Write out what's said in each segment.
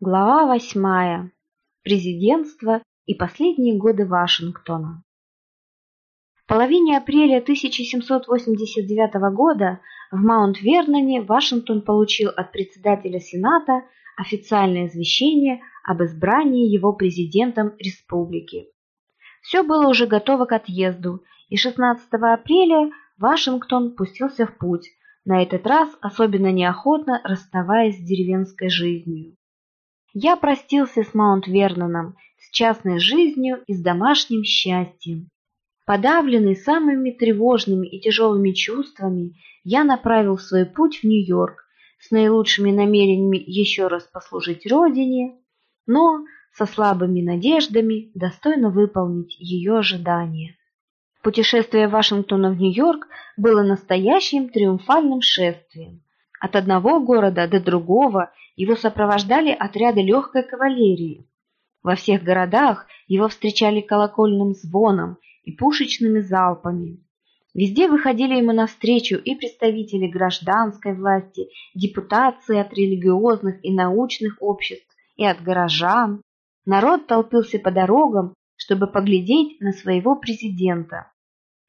Глава восьмая. Президентство и последние годы Вашингтона. В половине апреля 1789 года в Маунт-Верноне Вашингтон получил от председателя Сената официальное извещение об избрании его президентом республики. Все было уже готово к отъезду, и 16 апреля Вашингтон пустился в путь, на этот раз особенно неохотно расставаясь с деревенской жизнью. Я простился с Маунт-Верноном, с частной жизнью и с домашним счастьем. Подавленный самыми тревожными и тяжелыми чувствами, я направил свой путь в Нью-Йорк с наилучшими намерениями еще раз послужить Родине, но со слабыми надеждами достойно выполнить ее ожидания. Путешествие Вашингтона в Нью-Йорк было настоящим триумфальным шествием. От одного города до другого его сопровождали отряды легкой кавалерии. Во всех городах его встречали колокольным звоном и пушечными залпами. Везде выходили ему навстречу и представители гражданской власти, депутации от религиозных и научных обществ, и от горожан. Народ толпился по дорогам, чтобы поглядеть на своего президента.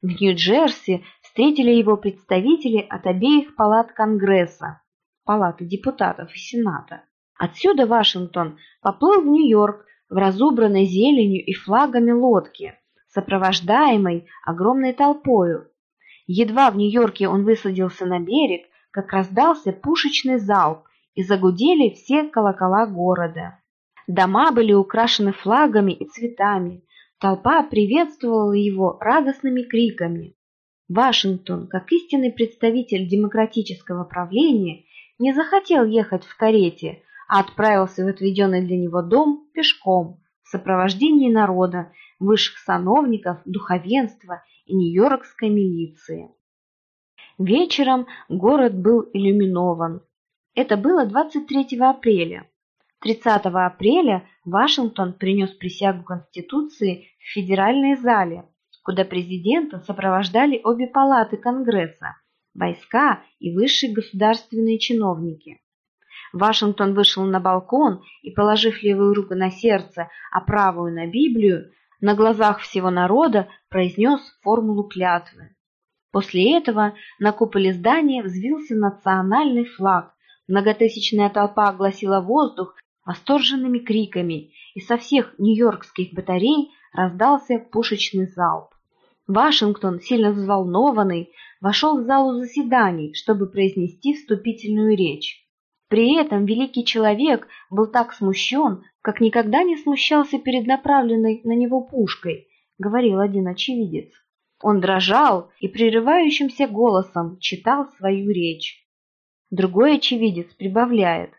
В Нью-Джерси встретили его представители от обеих палат Конгресса, палаты депутатов и Сената. Отсюда Вашингтон поплыл в Нью-Йорк в разубранной зеленью и флагами лодке, сопровождаемой огромной толпою. Едва в Нью-Йорке он высадился на берег, как раздался пушечный залп, и загудели все колокола города. Дома были украшены флагами и цветами, Толпа приветствовала его радостными криками. Вашингтон, как истинный представитель демократического правления, не захотел ехать в карете, а отправился в отведенный для него дом пешком в сопровождении народа, высших сановников, духовенства и нью-йоркской милиции. Вечером город был иллюминован. Это было 23 апреля. 30 апреля Вашингтон принес присягу Конституции в федеральной зале, куда президента сопровождали обе палаты Конгресса, войска и высшие государственные чиновники. Вашингтон вышел на балкон и, положив левую руку на сердце, а правую на Библию, на глазах всего народа произнес формулу клятвы. После этого на куполе здания взвился национальный флаг, многотысячная толпа огласила воздух восторженными криками, и со всех нью-йоркских батарей раздался пушечный залп. Вашингтон, сильно взволнованный, вошел в залу заседаний, чтобы произнести вступительную речь. При этом великий человек был так смущен, как никогда не смущался перед направленной на него пушкой, говорил один очевидец. Он дрожал и прерывающимся голосом читал свою речь. Другой очевидец прибавляет.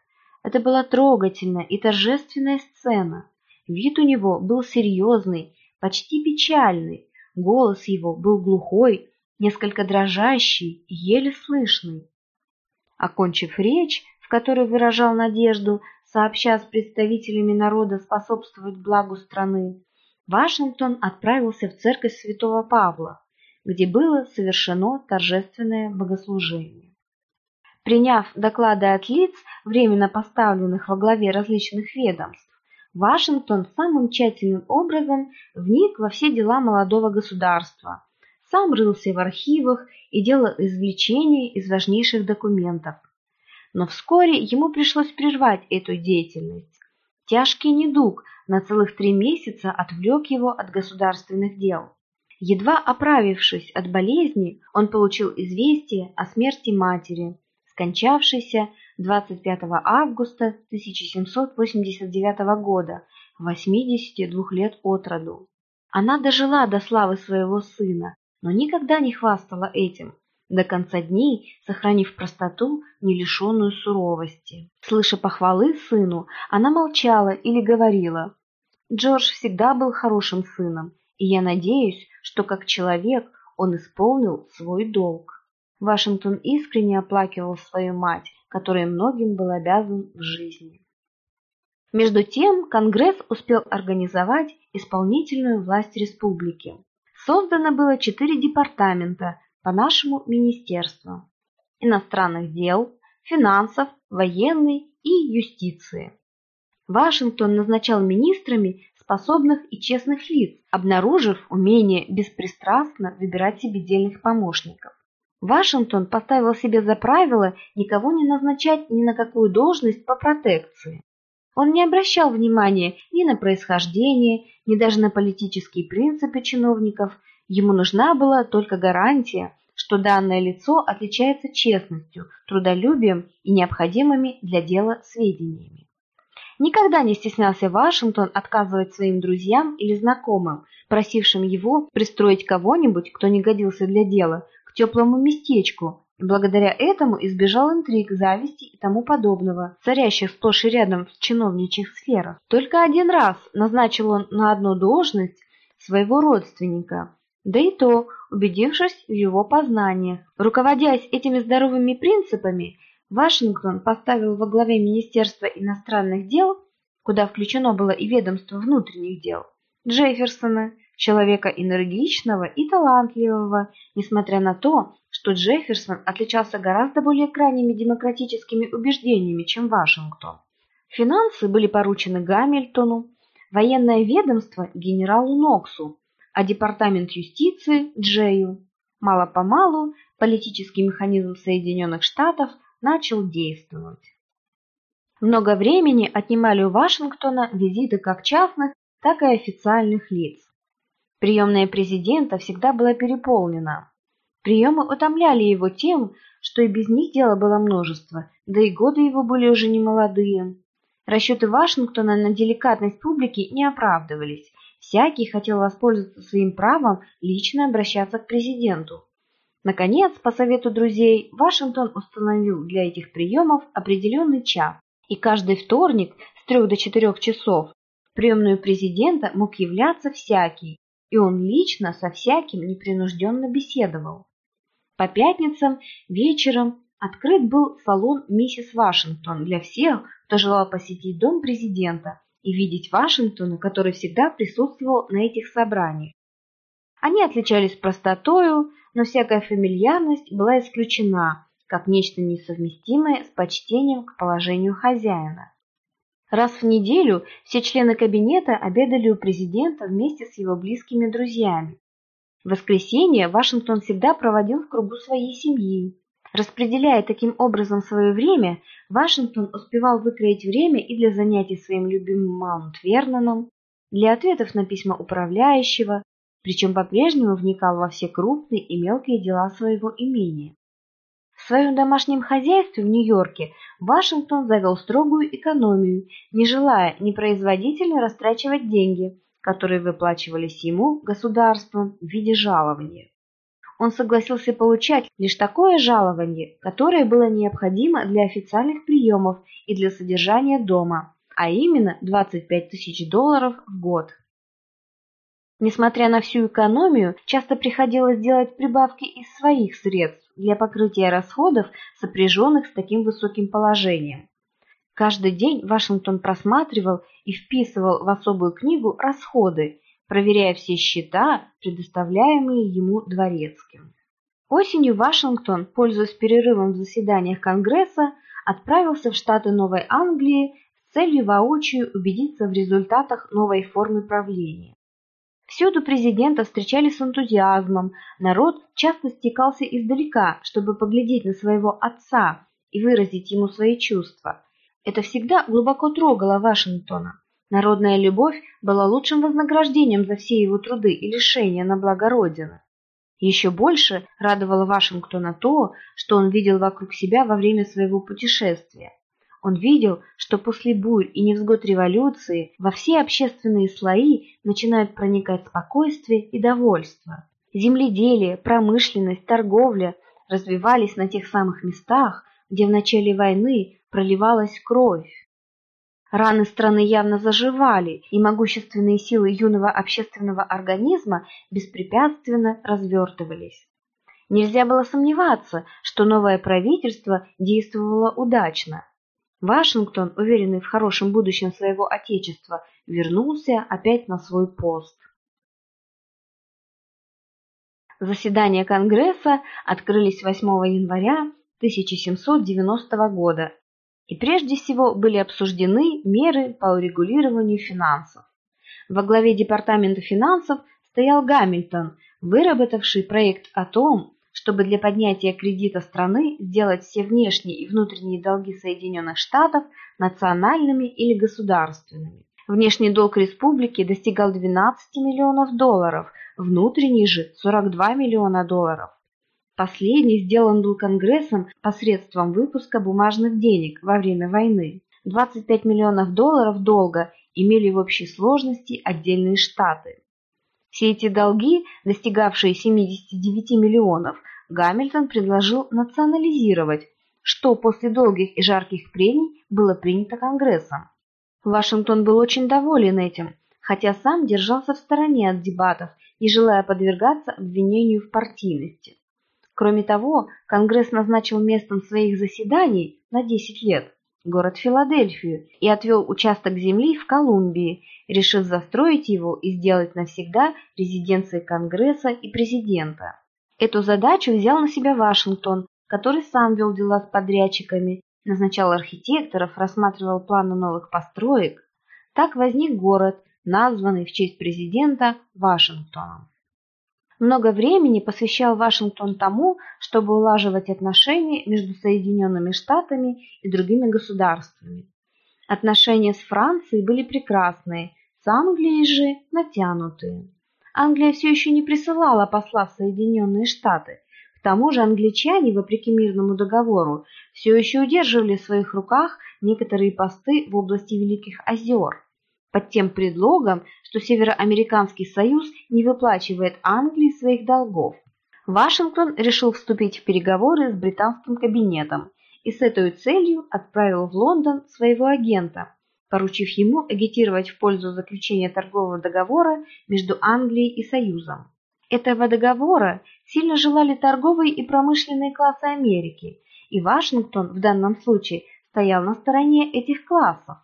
Это была трогательная и торжественная сцена. Вид у него был серьезный, почти печальный, голос его был глухой, несколько дрожащий еле слышный. Окончив речь, в которой выражал надежду, сообща с представителями народа способствовать благу страны, Вашингтон отправился в церковь святого Павла, где было совершено торжественное богослужение. Приняв доклады от лиц, временно поставленных во главе различных ведомств, Вашингтон самым тщательным образом вник во все дела молодого государства, сам рылся в архивах и делал извлечения из важнейших документов. Но вскоре ему пришлось прервать эту деятельность. Тяжкий недуг на целых три месяца отвлек его от государственных дел. Едва оправившись от болезни, он получил известие о смерти матери скончавшейся 25 августа 1789 года, 82 лет от роду. Она дожила до славы своего сына, но никогда не хвастала этим, до конца дней сохранив простоту, не лишенную суровости. Слыша похвалы сыну, она молчала или говорила, «Джордж всегда был хорошим сыном, и я надеюсь, что как человек он исполнил свой долг». Вашингтон искренне оплакивал свою мать, которой многим был обязан в жизни. Между тем Конгресс успел организовать исполнительную власть республики. Создано было четыре департамента по нашему министерству – иностранных дел, финансов, военной и юстиции. Вашингтон назначал министрами способных и честных лиц, обнаружив умение беспристрастно выбирать себе дельных помощников. Вашингтон поставил себе за правило никого не назначать ни на какую должность по протекции. Он не обращал внимания ни на происхождение, ни даже на политические принципы чиновников. Ему нужна была только гарантия, что данное лицо отличается честностью, трудолюбием и необходимыми для дела сведениями. Никогда не стеснялся Вашингтон отказывать своим друзьям или знакомым, просившим его пристроить кого-нибудь, кто не годился для дела, теплому местечку, и благодаря этому избежал интриг, зависти и тому подобного, царящих сплошь и рядом в чиновничьих сферах. Только один раз назначил он на одну должность своего родственника, да и то, убедившись в его познаниях. Руководясь этими здоровыми принципами, Вашингтон поставил во главе Министерства иностранных дел, куда включено было и ведомство внутренних дел, Джефферсона, человека энергичного и талантливого, несмотря на то, что Джефферсон отличался гораздо более крайними демократическими убеждениями, чем Вашингтон. Финансы были поручены Гамильтону, военное ведомство – генералу Ноксу, а департамент юстиции – Джею. Мало-помалу политический механизм Соединенных Штатов начал действовать. Много времени отнимали у Вашингтона визиты как частных, так и официальных лиц. Приемная президента всегда была переполнена. Приемы утомляли его тем, что и без них дела было множество, да и годы его были уже не молодые. Расчеты Вашингтона на деликатность публики не оправдывались. Всякий хотел воспользоваться своим правом лично обращаться к президенту. Наконец, по совету друзей, Вашингтон установил для этих приемов определенный час, и каждый вторник с трех до четырех часов в приемную президента мог являться всякий, и он лично со всяким непринужденно беседовал. По пятницам вечером открыт был салон миссис Вашингтон для всех, кто желал посетить дом президента и видеть Вашингтона, который всегда присутствовал на этих собраниях. Они отличались простотою, но всякая фамильярность была исключена, как нечто несовместимое с почтением к положению хозяина. Раз в неделю все члены кабинета обедали у президента вместе с его близкими друзьями. В воскресенье Вашингтон всегда проводил в кругу своей семьи. Распределяя таким образом свое время, Вашингтон успевал выкроить время и для занятий своим любимым Маунт Верноном, для ответов на письма управляющего, причем по-прежнему вникал во все крупные и мелкие дела своего имения. Своем домашнем хозяйстве в Нью-Йорке Вашингтон завел строгую экономию, не желая непроизводительно растрачивать деньги, которые выплачивались ему государством в виде жалования. Он согласился получать лишь такое жалование, которое было необходимо для официальных приемов и для содержания дома, а именно 25 тысяч долларов в год. Несмотря на всю экономию, часто приходилось делать прибавки из своих средств для покрытия расходов, сопряженных с таким высоким положением. Каждый день Вашингтон просматривал и вписывал в особую книгу расходы, проверяя все счета, предоставляемые ему дворецким. Осенью Вашингтон, пользуясь перерывом в заседаниях Конгресса, отправился в штаты Новой Англии с целью воочию убедиться в результатах новой формы правления. Всюду президента встречали с энтузиазмом, народ часто стекался издалека, чтобы поглядеть на своего отца и выразить ему свои чувства. Это всегда глубоко трогало Вашингтона. Народная любовь была лучшим вознаграждением за все его труды и лишения на благо Родины. Еще больше радовало Вашингтона то, что он видел вокруг себя во время своего путешествия. Он видел, что после бурь и невзгод революции во все общественные слои начинают проникать спокойствие и довольство. Земледелие, промышленность, торговля развивались на тех самых местах, где в начале войны проливалась кровь. Раны страны явно заживали, и могущественные силы юного общественного организма беспрепятственно развертывались. Нельзя было сомневаться, что новое правительство действовало удачно. Вашингтон, уверенный в хорошем будущем своего отечества, вернулся опять на свой пост. Заседания Конгресса открылись 8 января 1790 года и прежде всего были обсуждены меры по урегулированию финансов. Во главе Департамента финансов стоял Гамильтон, выработавший проект о том, чтобы для поднятия кредита страны сделать все внешние и внутренние долги Соединенных Штатов национальными или государственными. Внешний долг республики достигал 12 миллионов долларов, внутренний же 42 миллиона долларов. Последний сделан был Конгрессом посредством выпуска бумажных денег во время войны. 25 миллионов долларов долга имели в общей сложности отдельные штаты. Все эти долги, достигавшие 79 миллионов, Гамильтон предложил национализировать, что после долгих и жарких прений было принято Конгрессом. Вашингтон был очень доволен этим, хотя сам держался в стороне от дебатов, не желая подвергаться обвинению в партийности. Кроме того, Конгресс назначил местом своих заседаний на 10 лет город Филадельфию и отвел участок земли в Колумбии, решив застроить его и сделать навсегда резиденцией Конгресса и президента. Эту задачу взял на себя Вашингтон, который сам вел дела с подрядчиками, назначал архитекторов, рассматривал планы новых построек. Так возник город, названный в честь президента Вашингтоном. Много времени посвящал Вашингтон тому, чтобы улаживать отношения между Соединенными Штатами и другими государствами. Отношения с Францией были прекрасные, с Англией же натянутые. Англия все еще не присылала посла в Соединенные Штаты. К тому же англичане, вопреки мирному договору, все еще удерживали в своих руках некоторые посты в области Великих озер под тем предлогом, что Североамериканский союз не выплачивает Англии своих долгов. Вашингтон решил вступить в переговоры с британским кабинетом и с этой целью отправил в Лондон своего агента, поручив ему агитировать в пользу заключения торгового договора между Англией и Союзом. Этого договора сильно желали торговые и промышленные классы Америки, и Вашингтон в данном случае стоял на стороне этих классов.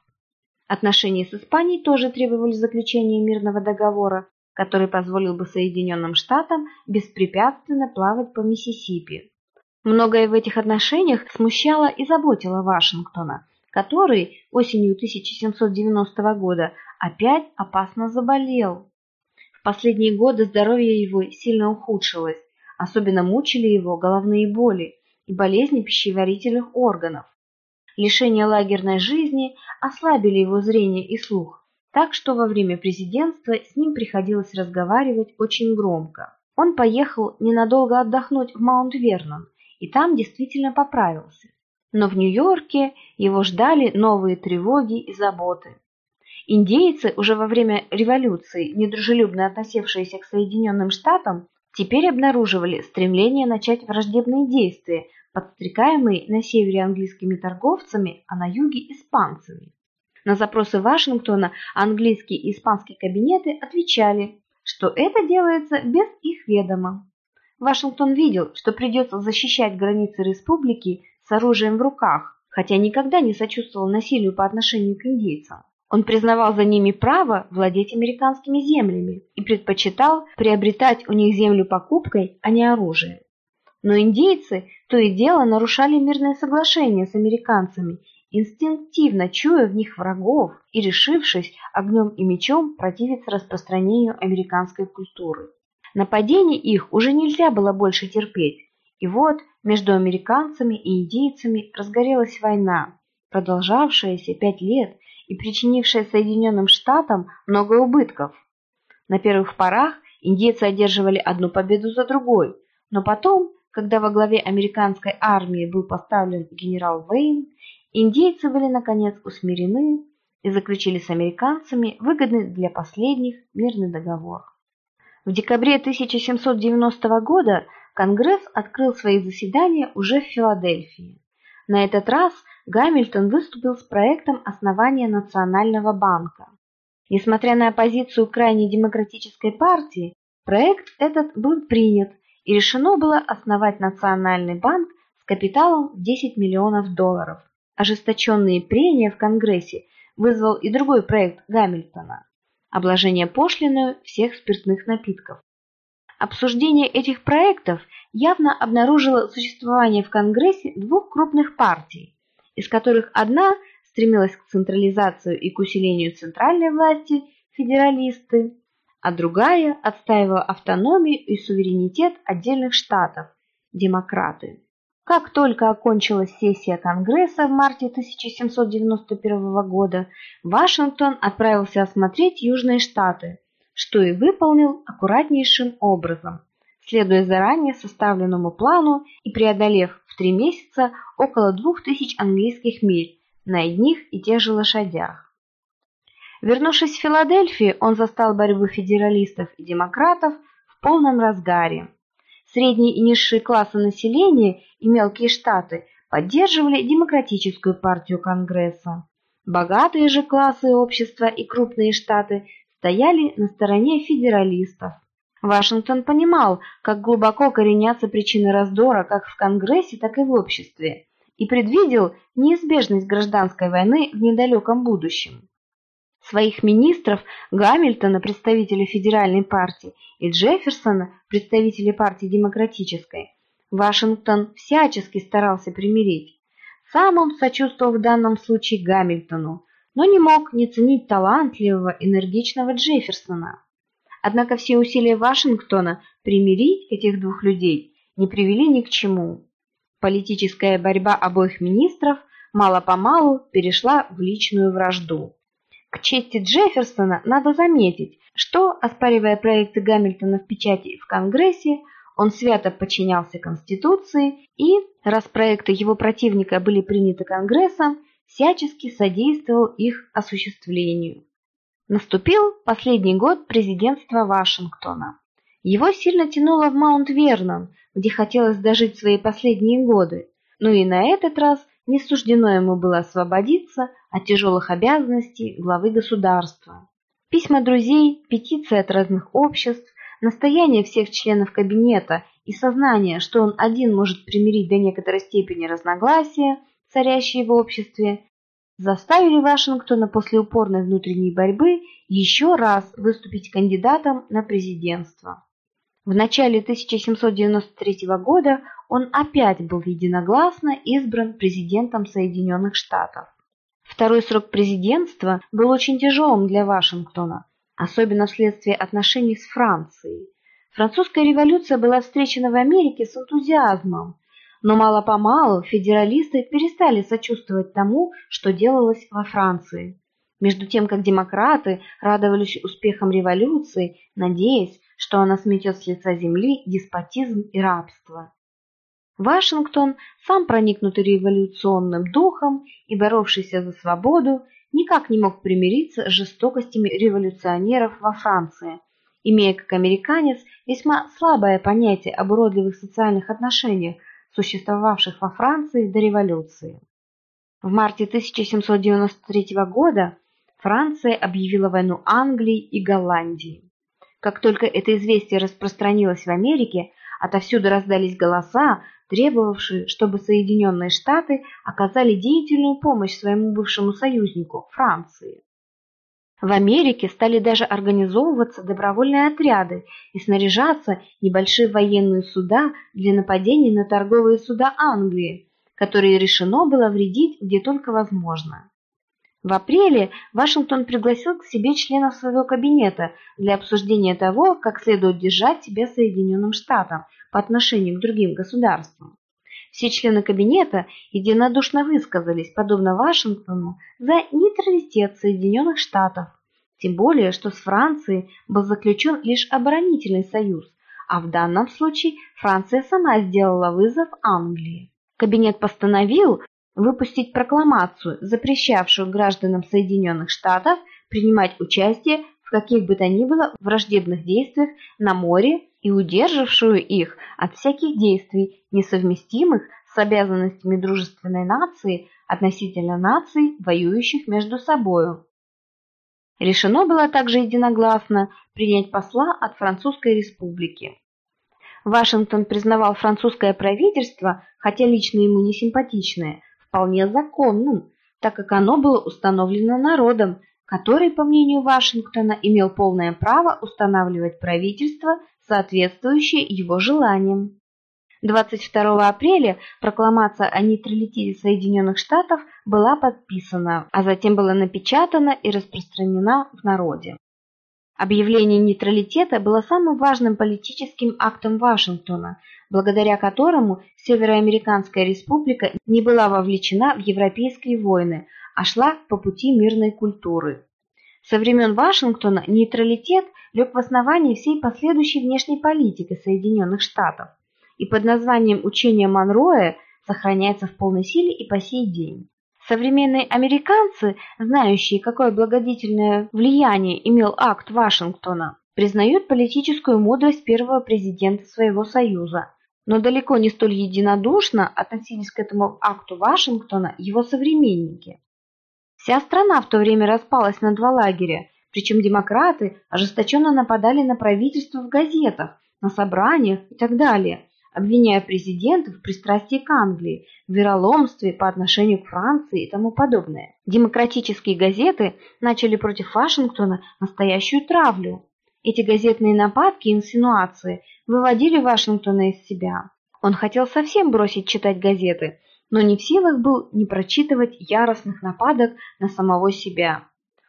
Отношения с Испанией тоже требовали заключения мирного договора, который позволил бы Соединенным Штатам беспрепятственно плавать по Миссисипи. Многое в этих отношениях смущало и заботило Вашингтона, который осенью 1790 года опять опасно заболел. В последние годы здоровье его сильно ухудшилось, особенно мучили его головные боли и болезни пищеварительных органов. Лишение лагерной жизни ослабили его зрение и слух, так что во время президентства с ним приходилось разговаривать очень громко. Он поехал ненадолго отдохнуть в Маунт-Вернон, и там действительно поправился. Но в Нью-Йорке его ждали новые тревоги и заботы. Индейцы, уже во время революции, недружелюбно относившиеся к Соединенным Штатам, теперь обнаруживали стремление начать враждебные действия подстрекаемый на севере английскими торговцами, а на юге испанцами. На запросы Вашингтона английские и испанские кабинеты отвечали, что это делается без их ведома. Вашингтон видел, что придется защищать границы республики с оружием в руках, хотя никогда не сочувствовал насилию по отношению к индейцам. Он признавал за ними право владеть американскими землями и предпочитал приобретать у них землю покупкой, а не оружием. Но индейцы то и дело нарушали мирное соглашение с американцами, инстинктивно чуя в них врагов и решившись огнем и мечом противиться распространению американской культуры. Нападение их уже нельзя было больше терпеть, и вот между американцами и индейцами разгорелась война, продолжавшаяся пять лет и причинившая Соединенным Штатам много убытков. На первых порах индейцы одерживали одну победу за другой, но потом когда во главе американской армии был поставлен генерал Вейн, индейцы были наконец усмирены и заключили с американцами выгодный для последних мирный договор. В декабре 1790 года Конгресс открыл свои заседания уже в Филадельфии. На этот раз Гамильтон выступил с проектом основания Национального банка. Несмотря на оппозицию крайней демократической партии, проект этот был принят и решено было основать национальный банк с капиталом в 10 миллионов долларов. Ожесточенные прения в Конгрессе вызвал и другой проект Гамильтона – обложение пошлиной всех спиртных напитков. Обсуждение этих проектов явно обнаружило существование в Конгрессе двух крупных партий из которых одна стремилась к централизации и к усилению центральной власти федералисты, а другая отстаивала автономию и суверенитет отдельных штатов демократы. Как только окончилась сессия Конгресса в марте 1791 года, Вашингтон отправился осмотреть Южные Штаты, что и выполнил аккуратнейшим образом, следуя заранее составленному плану и преодолев в три месяца около двух тысяч английских миль на одних и тех же лошадях. Вернувшись в Филадельфию, он застал борьбу федералистов и демократов в полном разгаре. Средние и низшие классы населения и мелкие штаты поддерживали демократическую партию Конгресса. Богатые же классы общества и крупные штаты стояли на стороне федералистов. Вашингтон понимал, как глубоко коренятся причины раздора как в Конгрессе, так и в обществе, и предвидел неизбежность гражданской войны в недалеком будущем. Своих министров Гамильтона, представителя федеральной партии, и Джефферсона, представителя партии демократической, Вашингтон всячески старался примирить. Сам он сочувствовал в данном случае Гамильтону, но не мог не ценить талантливого, энергичного Джефферсона. Однако все усилия Вашингтона примирить этих двух людей не привели ни к чему. Политическая борьба обоих министров мало-помалу перешла в личную вражду. К чести Джефферсона надо заметить, что, оспаривая проекты Гамильтона в печати в Конгрессе, он свято подчинялся Конституции и, раз проекты его противника были приняты Конгрессом, всячески содействовал их осуществлению. Наступил последний год президентства Вашингтона. Его сильно тянуло в Маунт-Вернон, где хотелось дожить свои последние годы, но и на этот раз не суждено ему было освободиться от тяжелых обязанностей главы государства. Письма друзей, петиции от разных обществ, настояние всех членов кабинета и сознание, что он один может примирить до некоторой степени разногласия, царящие в обществе, заставили Вашингтона после упорной внутренней борьбы еще раз выступить кандидатом на президентство. В начале 1793 года он опять был единогласно избран президентом Соединенных Штатов. Второй срок президентства был очень тяжелым для Вашингтона, особенно вследствие отношений с Францией. Французская революция была встречена в Америке с энтузиазмом, но мало-помалу федералисты перестали сочувствовать тому, что делалось во Франции. Между тем, как демократы радовались успехам революции, надеясь, что она сметет с лица земли деспотизм и рабство. Вашингтон, сам проникнутый революционным духом и боровшийся за свободу, никак не мог примириться с жестокостями революционеров во Франции, имея как американец весьма слабое понятие об уродливых социальных отношениях, существовавших во Франции до революции. В марте 1793 года Франция объявила войну Англии и Голландии. Как только это известие распространилось в Америке, отовсюду раздались голоса, требовавшие, чтобы Соединенные Штаты оказали деятельную помощь своему бывшему союзнику – Франции. В Америке стали даже организовываться добровольные отряды и снаряжаться небольшие военные суда для нападений на торговые суда Англии, которые решено было вредить где только возможно. В апреле Вашингтон пригласил к себе членов своего кабинета для обсуждения того, как следует держать себя Соединенным Штатам по отношению к другим государствам. Все члены кабинета единодушно высказались, подобно Вашингтону, за нейтралитет Соединенных Штатов. Тем более, что с Францией был заключен лишь оборонительный союз, а в данном случае Франция сама сделала вызов Англии. Кабинет постановил, выпустить прокламацию, запрещавшую гражданам Соединенных Штатов принимать участие в каких бы то ни было враждебных действиях на море и удержившую их от всяких действий, несовместимых с обязанностями дружественной нации относительно наций, воюющих между собою. Решено было также единогласно принять посла от Французской республики. Вашингтон признавал французское правительство, хотя лично ему не симпатичное, вполне законным, так как оно было установлено народом, который, по мнению Вашингтона, имел полное право устанавливать правительство, соответствующее его желаниям. 22 апреля прокламация о нейтралитете Соединенных Штатов была подписана, а затем была напечатана и распространена в народе. Объявление нейтралитета было самым важным политическим актом Вашингтона, благодаря которому Североамериканская республика не была вовлечена в европейские войны, а шла по пути мирной культуры. Со времен Вашингтона нейтралитет лег в основании всей последующей внешней политики Соединенных Штатов и под названием учения Монроя сохраняется в полной силе и по сей день. Современные американцы, знающие, какое благодетельное влияние имел акт Вашингтона, признают политическую мудрость первого президента своего союза, но далеко не столь единодушно относились к этому акту Вашингтона его современники. Вся страна в то время распалась на два лагеря, причем демократы ожесточенно нападали на правительство в газетах, на собраниях и так далее, обвиняя президента в пристрастии к Англии, в вероломстве по отношению к Франции и тому подобное. Демократические газеты начали против Вашингтона настоящую травлю. Эти газетные нападки и инсинуации выводили Вашингтона из себя. Он хотел совсем бросить читать газеты, но не в силах был не прочитывать яростных нападок на самого себя.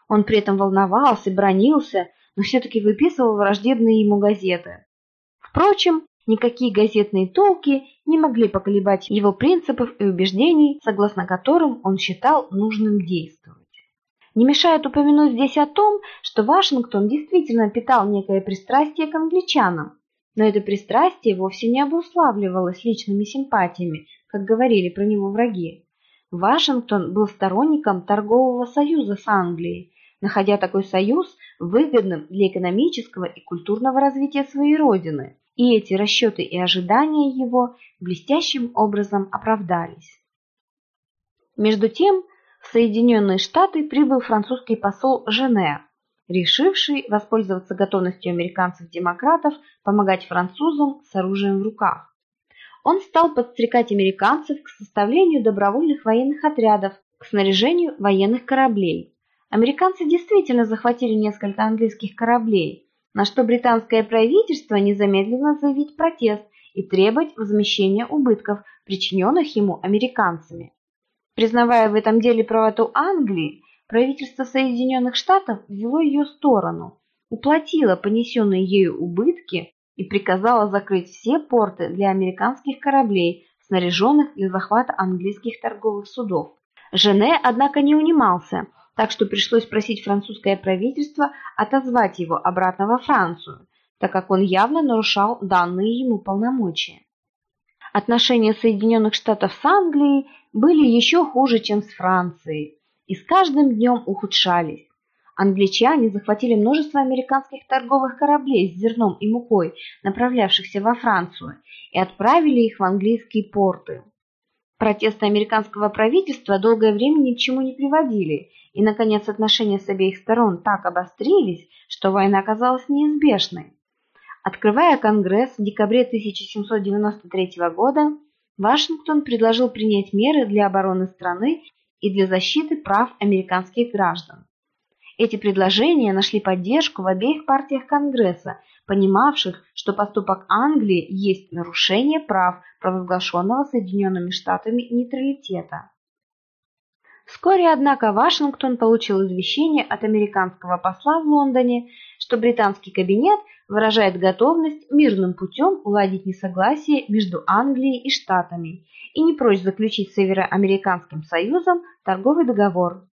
Он при этом волновался, бронился, но все-таки выписывал враждебные ему газеты. Впрочем, Никакие газетные толки не могли поколебать его принципов и убеждений, согласно которым он считал нужным действовать. Не мешает упомянуть здесь о том, что Вашингтон действительно питал некое пристрастие к англичанам, но это пристрастие вовсе не обуславливалось личными симпатиями, как говорили про него враги. Вашингтон был сторонником торгового союза с Англией, находя такой союз выгодным для экономического и культурного развития своей родины – и эти расчеты и ожидания его блестящим образом оправдались. Между тем, в Соединенные Штаты прибыл французский посол Жене, решивший воспользоваться готовностью американцев-демократов помогать французам с оружием в руках. Он стал подстрекать американцев к составлению добровольных военных отрядов, к снаряжению военных кораблей. Американцы действительно захватили несколько английских кораблей, на что британское правительство не замедлило заявить протест и требовать возмещения убытков, причиненных ему американцами. Признавая в этом деле правоту Англии, правительство Соединенных Штатов взяло ее сторону, уплатило понесенные ею убытки и приказало закрыть все порты для американских кораблей, снаряженных для захвата английских торговых судов. Жене, однако, не унимался – так что пришлось просить французское правительство отозвать его обратно во Францию, так как он явно нарушал данные ему полномочия. Отношения Соединенных Штатов с Англией были еще хуже, чем с Францией, и с каждым днем ухудшались. Англичане захватили множество американских торговых кораблей с зерном и мукой, направлявшихся во Францию, и отправили их в английские порты. Протесты американского правительства долгое время ни к чему не приводили, и, наконец, отношения с обеих сторон так обострились, что война оказалась неизбежной. Открывая Конгресс в декабре 1793 года, Вашингтон предложил принять меры для обороны страны и для защиты прав американских граждан. Эти предложения нашли поддержку в обеих партиях Конгресса, понимавших, что поступок Англии есть нарушение прав провозглашенного Соединенными Штатами нейтралитета. Вскоре, однако, Вашингтон получил извещение от американского посла в Лондоне, что британский кабинет выражает готовность мирным путем уладить несогласие между Англией и Штатами и не прочь заключить с Североамериканским союзом торговый договор.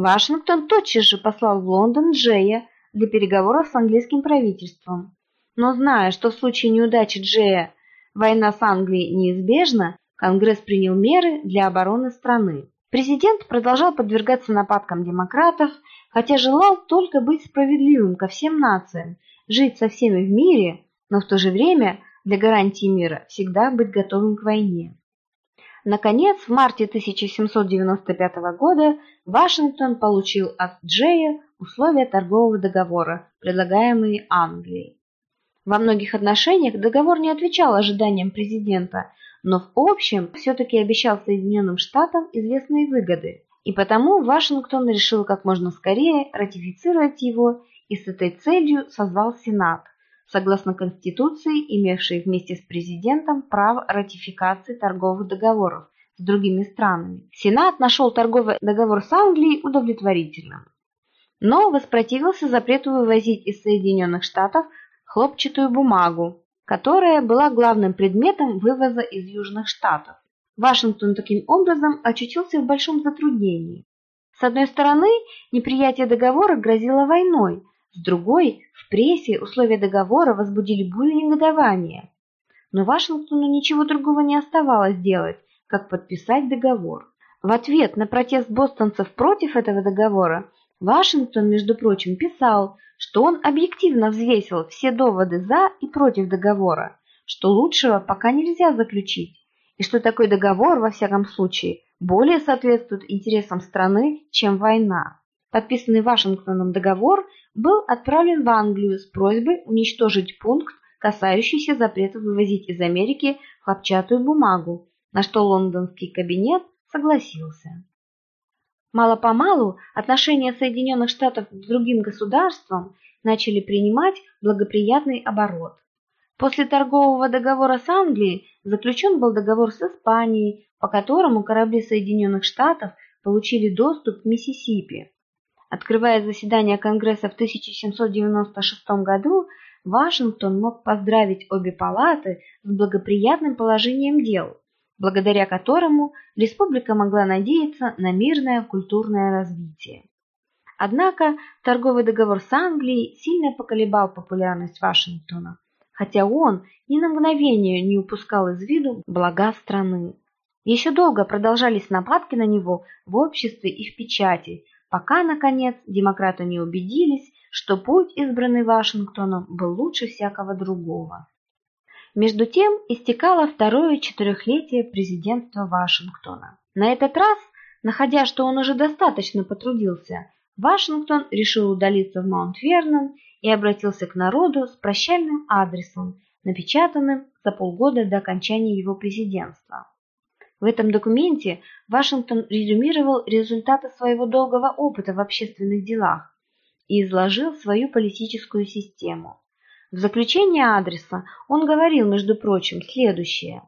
Вашингтон тотчас же послал в Лондон Джея для переговоров с английским правительством. Но зная, что в случае неудачи Джея война с Англией неизбежна, Конгресс принял меры для обороны страны. Президент продолжал подвергаться нападкам демократов, хотя желал только быть справедливым ко всем нациям, жить со всеми в мире, но в то же время для гарантии мира всегда быть готовым к войне. Наконец, в марте 1795 года Вашингтон получил от Джея условия торгового договора, предлагаемые Англией. Во многих отношениях договор не отвечал ожиданиям президента, но в общем все-таки обещал Соединенным Штатам известные выгоды, и потому Вашингтон решил как можно скорее ратифицировать его и с этой целью созвал Сенат, согласно Конституции, имевшей вместе с президентом право ратификации торговых договоров с другими странами. Сенат нашел торговый договор с Англией удовлетворительным, но воспротивился запрету вывозить из Соединенных Штатов хлопчатую бумагу, которая была главным предметом вывоза из Южных Штатов. Вашингтон таким образом очутился в большом затруднении. С одной стороны, неприятие договора грозило войной, с другой, в прессе условия договора возбудили бурю негодования. Но Вашингтону ничего другого не оставалось делать, как подписать договор. В ответ на протест бостонцев против этого договора Вашингтон, между прочим, писал, что он объективно взвесил все доводы за и против договора, что лучшего пока нельзя заключить, и что такой договор, во всяком случае, более соответствует интересам страны, чем война. Подписанный Вашингтоном договор был отправлен в Англию с просьбой уничтожить пункт, касающийся запрета вывозить из Америки хлопчатую бумагу, на что лондонский кабинет согласился. Мало-помалу отношения Соединенных Штатов к другим государствам начали принимать благоприятный оборот. После торгового договора с Англией заключен был договор с Испанией, по которому корабли Соединенных Штатов получили доступ к Миссисипи. Открывая заседание Конгресса в 1796 году, Вашингтон мог поздравить обе палаты с благоприятным положением дел, благодаря которому республика могла надеяться на мирное культурное развитие. Однако торговый договор с Англией сильно поколебал популярность Вашингтона, хотя он ни на мгновение не упускал из виду блага страны. Еще долго продолжались нападки на него в обществе и в печати, пока, наконец, демократы не убедились, что путь, избранный Вашингтоном, был лучше всякого другого. Между тем истекало второе четырехлетие президентства Вашингтона. На этот раз, находя, что он уже достаточно потрудился, Вашингтон решил удалиться в Маунт-Вернон и обратился к народу с прощальным адресом, напечатанным за полгода до окончания его президентства. В этом документе Вашингтон резюмировал результаты своего долгого опыта в общественных делах и изложил свою политическую систему. В заключение адреса он говорил, между прочим, следующее.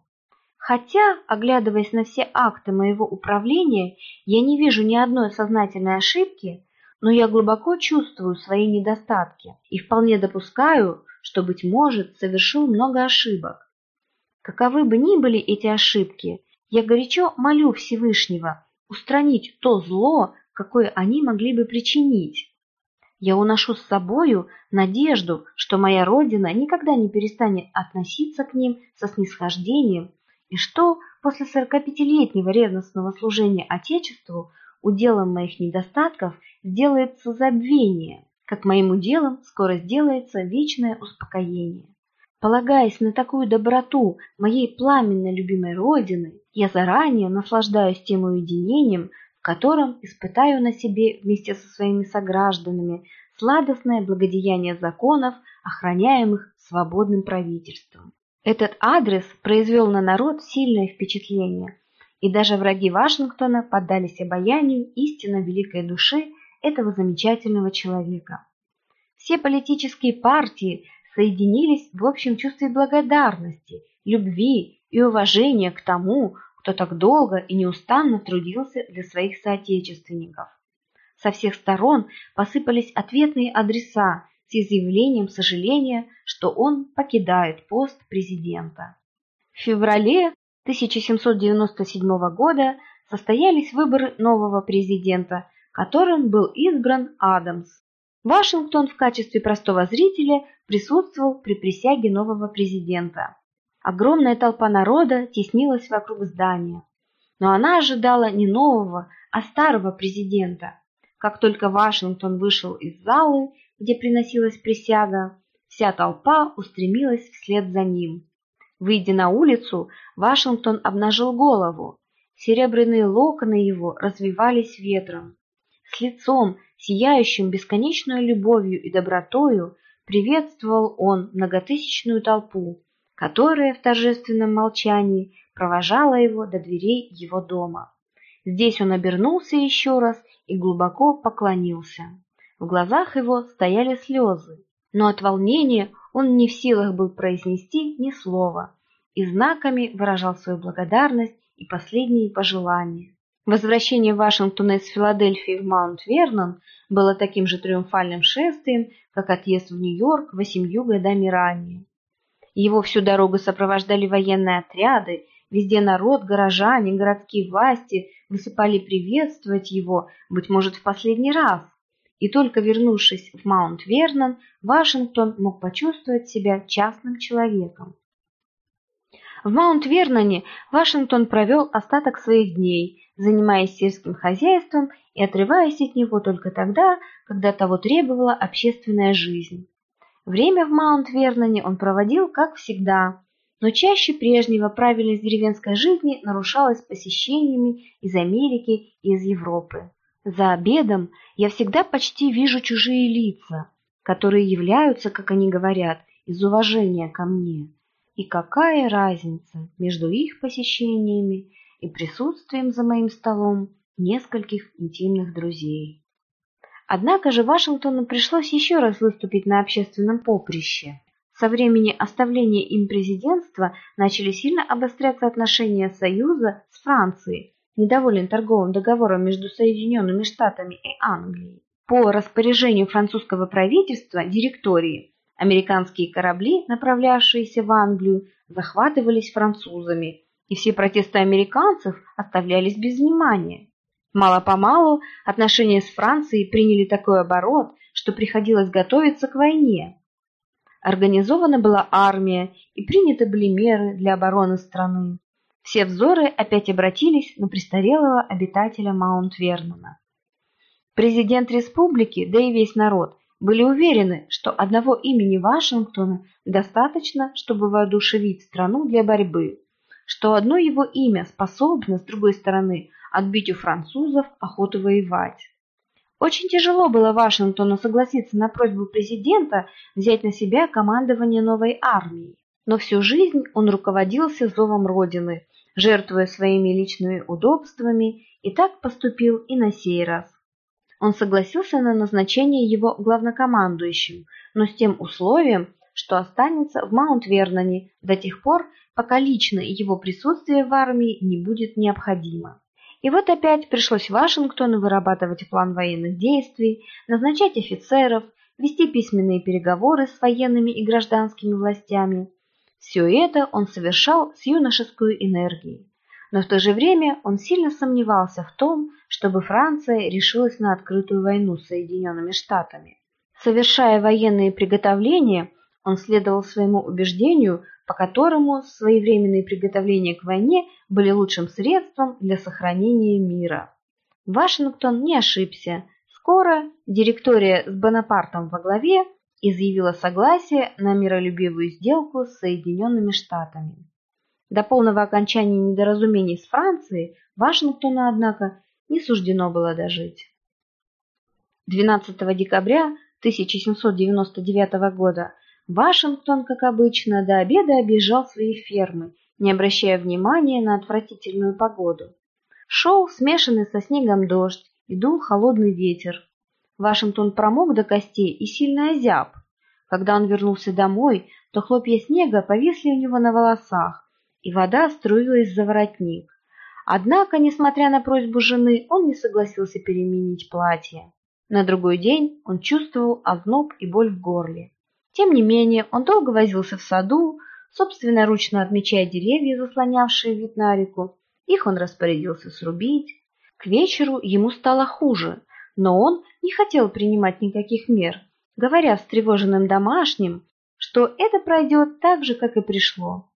Хотя, оглядываясь на все акты моего управления, я не вижу ни одной сознательной ошибки, но я глубоко чувствую свои недостатки и вполне допускаю, что, быть может, совершил много ошибок. Каковы бы ни были эти ошибки, я горячо молю Всевышнего устранить то зло, какое они могли бы причинить. Я уношу с собою надежду, что моя Родина никогда не перестанет относиться к ним со снисхождением, и что после сорокапятилетнего ревностного служения Отечеству уделом моих недостатков сделается забвение, как моим уделом скоро сделается вечное успокоение. Полагаясь на такую доброту моей пламенно любимой Родины, я заранее наслаждаюсь тем уединением, в котором испытаю на себе вместе со своими согражданами сладостное благодеяние законов, охраняемых свободным правительством. Этот адрес произвел на народ сильное впечатление, и даже враги Вашингтона поддались обаянию истинно великой души этого замечательного человека. Все политические партии соединились в общем чувстве благодарности, любви и уважения к тому, кто так долго и неустанно трудился для своих соотечественников. Со всех сторон посыпались ответные адреса с изъявлением сожаления, что он покидает пост президента. В феврале 1797 года состоялись выборы нового президента, которым был избран Адамс. Вашингтон в качестве простого зрителя присутствовал при присяге нового президента. Огромная толпа народа теснилась вокруг здания, но она ожидала не нового, а старого президента. Как только Вашингтон вышел из залы, где приносилась присяга, вся толпа устремилась вслед за ним. Выйдя на улицу, Вашингтон обнажил голову. Серебряные локоны его развивались ветром. С лицом, сияющим бесконечной любовью и добротою, приветствовал он многотысячную толпу, которая в торжественном молчании провожала его до дверей его дома. Здесь он обернулся еще раз и глубоко поклонился. В глазах его стояли слезы, но от волнения он не в силах был произнести ни слова и знаками выражал свою благодарность и последние пожелания. Возвращение Вашингтона из Филадельфии в Маунт-Вернон было таким же триумфальным шествием, как отъезд в Нью-Йорк восемью годами ранее. Его всю дорогу сопровождали военные отряды, везде народ, горожане, городские власти высыпали приветствовать его, быть может, в последний раз. И только вернувшись в Маунт-Вернон, Вашингтон мог почувствовать себя частным человеком. В Маунт-Верноне Вашингтон провел остаток своих дней, занимаясь сельским хозяйством и отрываясь от него только тогда, когда того требовала общественная жизнь. Время в Маунт-Верноне он проводил, как всегда, но чаще прежнего правильность деревенской жизни нарушалась посещениями из Америки и из Европы. За обедом я всегда почти вижу чужие лица, которые являются, как они говорят, из уважения ко мне. И какая разница между их посещениями и присутствием за моим столом нескольких интимных друзей. Однако же Вашингтону пришлось еще раз выступить на общественном поприще. Со времени оставления им президентства начали сильно обостряться отношения Союза с Францией, недоволен торговым договором между Соединенными Штатами и Англией. По распоряжению французского правительства директории американские корабли, направлявшиеся в Англию, захватывались французами, и все протесты американцев оставлялись без внимания. Мало-помалу отношения с Францией приняли такой оборот, что приходилось готовиться к войне. Организована была армия и приняты были меры для обороны страны. Все взоры опять обратились на престарелого обитателя Маунт-Вернона. Президент республики, да и весь народ, были уверены, что одного имени Вашингтона достаточно, чтобы воодушевить страну для борьбы, что одно его имя способно, с другой стороны, отбить у французов охоту воевать. Очень тяжело было Вашингтону согласиться на просьбу президента взять на себя командование новой армией, но всю жизнь он руководился зовом Родины, жертвуя своими личными удобствами, и так поступил и на сей раз. Он согласился на назначение его главнокомандующим, но с тем условием, что останется в Маунт-Верноне до тех пор, пока лично его присутствие в армии не будет необходимо. И вот опять пришлось Вашингтону вырабатывать план военных действий, назначать офицеров, вести письменные переговоры с военными и гражданскими властями. Все это он совершал с юношеской энергией. Но в то же время он сильно сомневался в том, чтобы Франция решилась на открытую войну с Соединенными Штатами. Совершая военные приготовления, он следовал своему убеждению, по которому своевременные приготовления к войне были лучшим средством для сохранения мира. Вашингтон не ошибся. Скоро директория с Бонапартом во главе изъявила согласие на миролюбивую сделку с Соединенными Штатами. До полного окончания недоразумений с Францией Вашингтону, однако, не суждено было дожить. 12 декабря 1799 года Вашингтон, как обычно, до обеда объезжал свои фермы, не обращая внимания на отвратительную погоду. Шел смешанный со снегом дождь и дул холодный ветер. Вашингтон промок до костей и сильно озяб. Когда он вернулся домой, то хлопья снега повисли у него на волосах, и вода струилась за воротник. Однако, несмотря на просьбу жены, он не согласился переменить платье. На другой день он чувствовал озноб и боль в горле. Тем не менее, он долго возился в саду, собственноручно отмечая деревья, заслонявшие вид на реку. Их он распорядился срубить. К вечеру ему стало хуже, но он не хотел принимать никаких мер, говоря встревоженным домашним, что это пройдет так же, как и пришло.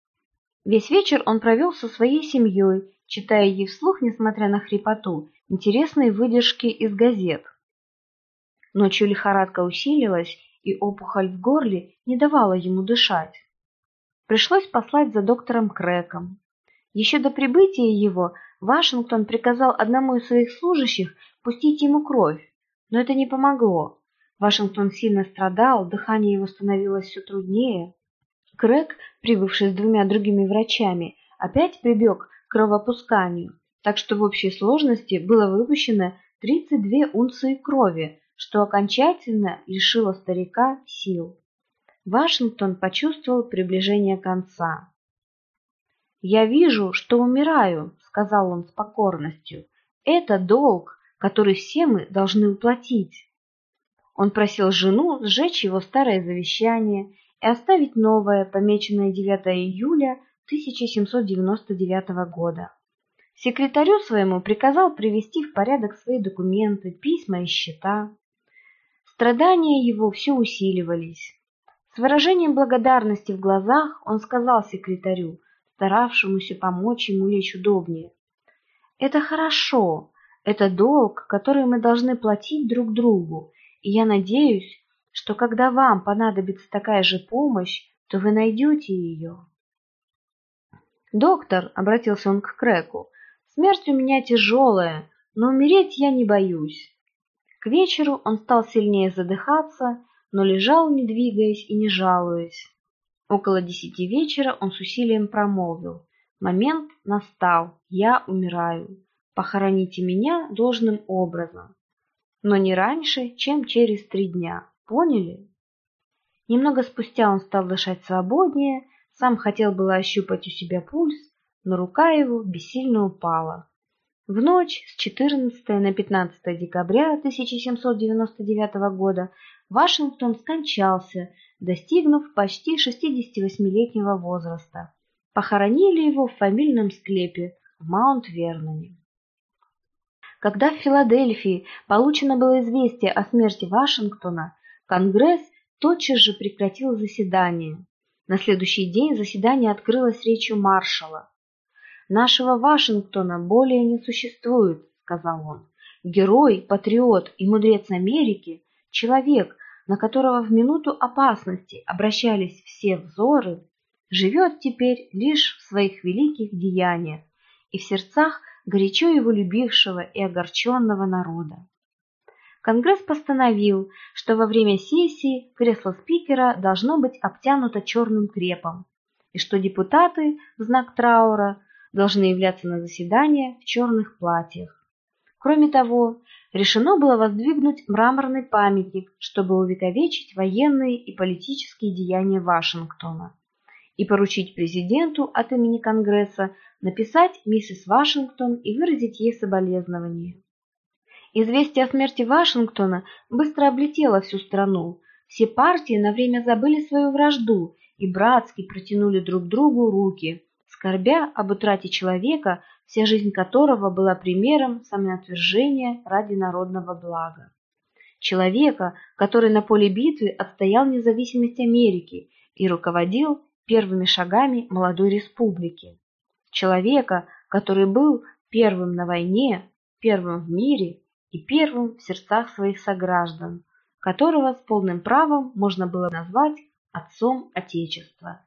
Весь вечер он провел со своей семьей, читая ей вслух, несмотря на хрипоту, интересные выдержки из газет. Ночью лихорадка усилилась, и опухоль в горле не давала ему дышать. Пришлось послать за доктором Крэком. Еще до прибытия его Вашингтон приказал одному из своих служащих пустить ему кровь, но это не помогло. Вашингтон сильно страдал, дыхание его становилось все труднее. Крэк, прибывший с двумя другими врачами, опять прибег к кровопусканию, так что в общей сложности было выпущено 32 унции крови, что окончательно лишило старика сил. Вашингтон почувствовал приближение конца. «Я вижу, что умираю», — сказал он с покорностью. «Это долг, который все мы должны уплатить». Он просил жену сжечь его старое завещание и оставить новое, помеченное 9 июля 1799 года. Секретарю своему приказал привести в порядок свои документы, письма и счета. Страдания его все усиливались. С выражением благодарности в глазах он сказал секретарю, старавшемуся помочь ему лечь удобнее. «Это хорошо, это долг, который мы должны платить друг другу, и я надеюсь, что когда вам понадобится такая же помощь, то вы найдете ее». «Доктор», — обратился он к Креку, Смерть у меня тяжелая, но умереть я не боюсь. К вечеру он стал сильнее задыхаться, но лежал, не двигаясь и не жалуясь. Около десяти вечера он с усилием промолвил. Момент настал, я умираю. Похороните меня должным образом. Но не раньше, чем через три дня. Поняли? Немного спустя он стал дышать свободнее, сам хотел было ощупать у себя пульс, но рука его бессильно упала. В ночь с 14 на 15 декабря 1799 года Вашингтон скончался, достигнув почти 68-летнего возраста. Похоронили его в фамильном склепе в Маунт-Верноне. Когда в Филадельфии получено было известие о смерти Вашингтона, Конгресс тотчас же прекратил заседание. На следующий день заседание открылось речью маршала. «Нашего Вашингтона более не существует», — сказал он. «Герой, патриот и мудрец Америки, человек, на которого в минуту опасности обращались все взоры, живет теперь лишь в своих великих деяниях и в сердцах горячо его любившего и огорченного народа. Конгресс постановил, что во время сессии кресло спикера должно быть обтянуто черным крепом, и что депутаты в знак траура должны являться на заседание в черных платьях. Кроме того, решено было воздвигнуть мраморный памятник, чтобы увековечить военные и политические деяния Вашингтона, и поручить президенту от имени Конгресса написать миссис Вашингтон и выразить ей соболезнования. Известие о смерти Вашингтона быстро облетело всю страну. Все партии на время забыли свою вражду и братски протянули друг другу руки, скорбя об утрате человека, вся жизнь которого была примером самоотвержения ради народного блага. Человека, который на поле битвы отстоял независимость Америки и руководил первыми шагами молодой республики. Человека, который был первым на войне, первым в мире и первым в сердцах своих сограждан, которого с полным правом можно было назвать отцом Отечества.